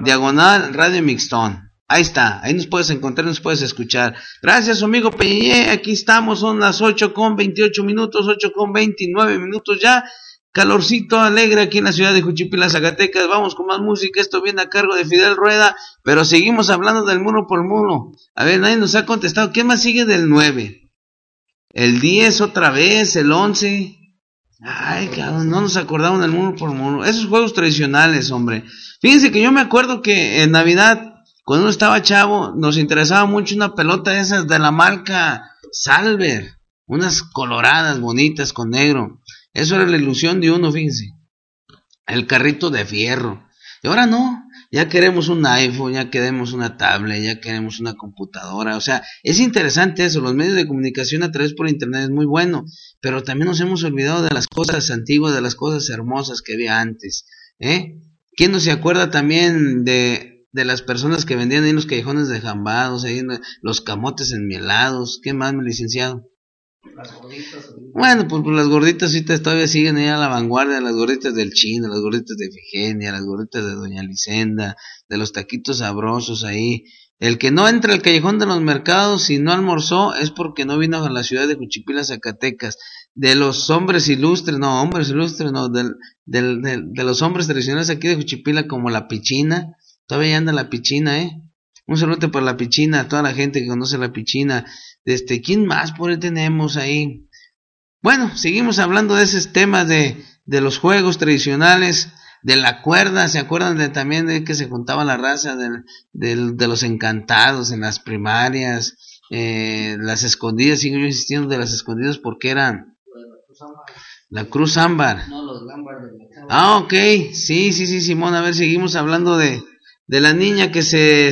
diagonal Radio Mixtón. Ahí está, ahí nos puedes encontrar, nos puedes escuchar. Gracias, amigo Peñé, aquí estamos, son las 8 con 28 minutos, 8 con 29 minutos ya. Calorcito alegre aquí en la ciudad de Juchipila, Zacatecas. Vamos con más música, esto viene a cargo de Fidel Rueda, pero seguimos hablando del muro por muro. A ver, nadie nos ha contestado, ¿qué más sigue del 9? El 10 otra vez, el 11. Ay, cabrón, no nos acordamos del muro por muro. Esos juegos tradicionales, hombre. Fíjense que yo me acuerdo que en Navidad, cuando uno estaba chavo, nos interesaba mucho una pelota de esas de la marca Salver. Unas coloradas, bonitas, con negro. Eso era la ilusión de uno, fíjense. El carrito de fierro. Y ahora no. Ya queremos un iPhone, ya queremos una tablet, ya queremos una computadora. O sea, es interesante eso. Los medios de comunicación a través por internet es muy bueno. Pero también nos hemos olvidado de las cosas antiguas, de las cosas hermosas que había antes. ¿eh? ¿Quién no se acuerda también de, de las personas que vendían ahí en los callejones de jambados, ahí los camotes enmielados? ¿Qué más, mi licenciado? Bueno, pues, pues las gorditas ahorita todavía siguen ahí a la vanguardia, las gorditas del chino, las gorditas de Efigenia, las gorditas de Doña Licenda, de los taquitos sabrosos ahí. El que no entra al callejón de los mercados y no almorzó es porque no vino a la ciudad de Juchipila, Zacatecas. De los hombres ilustres, no, hombres ilustres, no, del, del, del- de los hombres tradicionales aquí de Juchipila como la pichina, todavía anda la pichina, ¿eh? Un saludo para la pichina, a toda la gente que conoce la pichina. Este, ¿quién más por ahí tenemos ahí? Bueno, seguimos hablando de esos temas de, de los juegos tradicionales, de la cuerda, ¿se acuerdan de también de que se juntaba la raza del, del- de los encantados en las primarias? Eh, las escondidas, sigo yo insistiendo de las escondidas porque eran la cruz ámbar. No, los de la Ah, ok, sí, sí, sí, Simón, a ver, seguimos hablando de, de la niña que se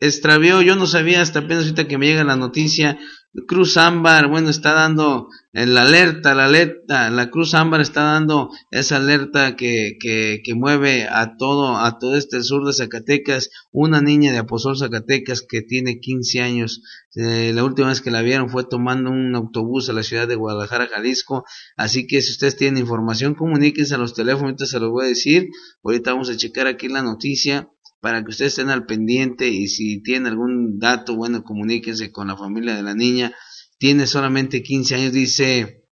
extravió, yo no sabía hasta apenas ahorita que me llega la noticia, Cruz Ámbar, bueno, está dando la alerta, la alerta, la Cruz Ámbar está dando esa alerta que, que, que mueve a todo, a todo este sur de Zacatecas, una niña de Aposol Zacatecas que tiene 15 años, eh, la última vez que la vieron fue tomando un autobús a la ciudad de Guadalajara, Jalisco, así que si ustedes tienen información, comuníquense a los teléfonos, ahorita se los voy a decir, ahorita vamos a checar aquí la noticia, para que ustedes estén al pendiente y si tienen algún dato, bueno, comuníquense con la familia de la niña. Tiene solamente 15 años, dice,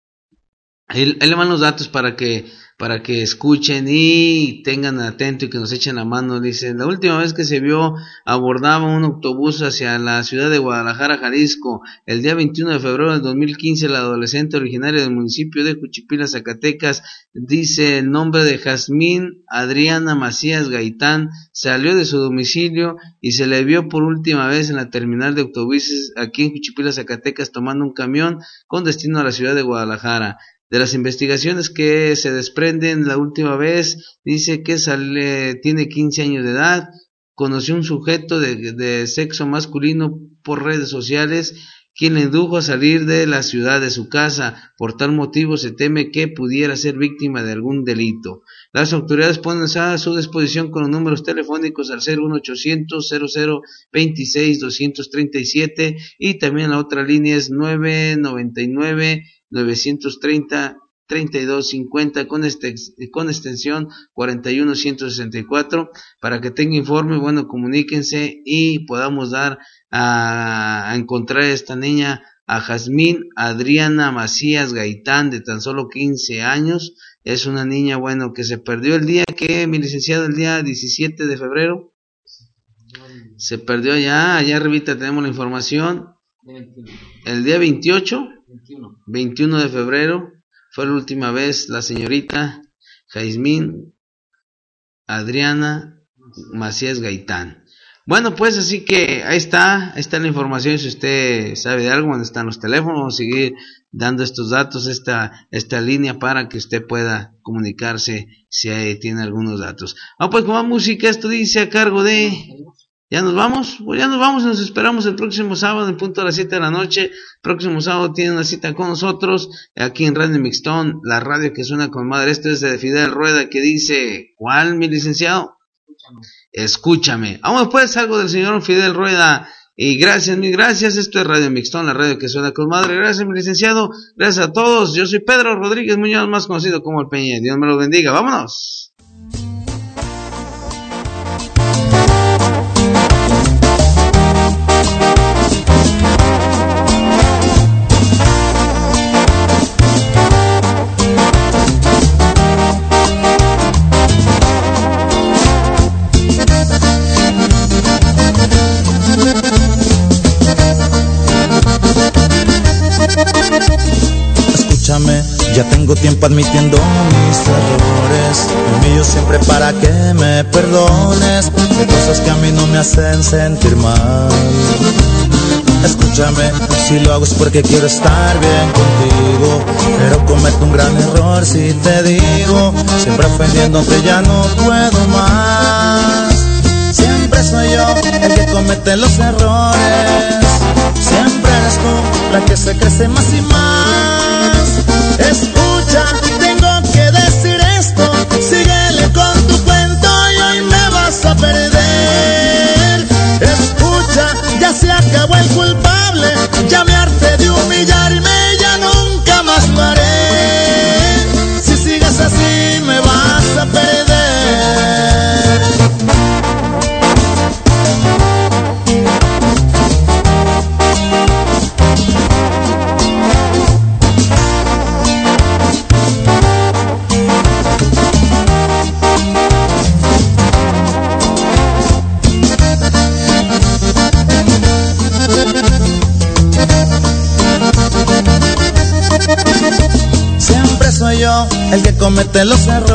ahí, ahí le van los datos para que para que escuchen y tengan atento y que nos echen la mano. Dice, la última vez que se vio abordaba un autobús hacia la ciudad de Guadalajara, Jalisco. El día 21 de febrero del 2015, la adolescente originaria del municipio de Juchipila, Zacatecas, dice el nombre de Jazmín Adriana Macías Gaitán, salió de su domicilio y se le vio por última vez en la terminal de autobuses aquí en Juchipila, Zacatecas, tomando un camión con destino a la ciudad de Guadalajara. De las investigaciones que se desprenden la última vez, dice que sale, tiene 15 años de edad, conoció un sujeto de, sexo masculino por redes sociales, quien le indujo a salir de la ciudad de su casa. Por tal motivo se teme que pudiera ser víctima de algún delito. Las autoridades ponen a su disposición con los números telefónicos al 01800 0026 237 y también la otra línea es 999 930 3250 con, este, con extensión 41164 para que tenga informe, bueno, comuníquense y podamos dar a, encontrar a esta niña a Jazmín Adriana Macías Gaitán de tan solo 15 años. Es una niña, bueno, que se perdió el día que, mi licenciado, el día 17 de febrero. Se perdió allá, allá arribita tenemos la información. El día 28, 21 de febrero, fue la última vez la señorita Jaismín Adriana Macías Gaitán. Bueno, pues así que ahí está, ahí está la información. Si usted sabe de algo, donde están los teléfonos, vamos a seguir dando estos datos, esta, esta línea para que usted pueda comunicarse si tiene algunos datos. Ah, pues como música, esto dice a cargo de... ¿Ya nos vamos? Pues ya nos vamos nos esperamos el próximo sábado en punto a las 7 de la noche. Próximo sábado tiene una cita con nosotros aquí en Radio Mixtón, la radio que suena con madre. Esto es de Fidel Rueda que dice, ¿cuál, mi licenciado? Escúchame. Vamos pues algo del señor Fidel Rueda. Y gracias, mil gracias. Esto es Radio Mixtón, la radio que suena con madre. Gracias, mi licenciado. Gracias a todos. Yo soy Pedro Rodríguez Muñoz, más conocido como el Peña. Dios me lo bendiga. Vámonos. Ya tengo tiempo admitiendo mis errores. El mío siempre para que me perdones de cosas que a mí no me hacen sentir mal. Escúchame, si lo hago es porque quiero estar bien contigo, pero cometo un gran error si te digo, siempre ofendiéndote ya no puedo más. Siempre soy yo el que comete los errores. Siempre eres tú la que se crece más y más. Escucha, tengo que decir esto. Síguele con tu cuento y hoy me vas a perder. Escucha, ya se acabó el comete los errores.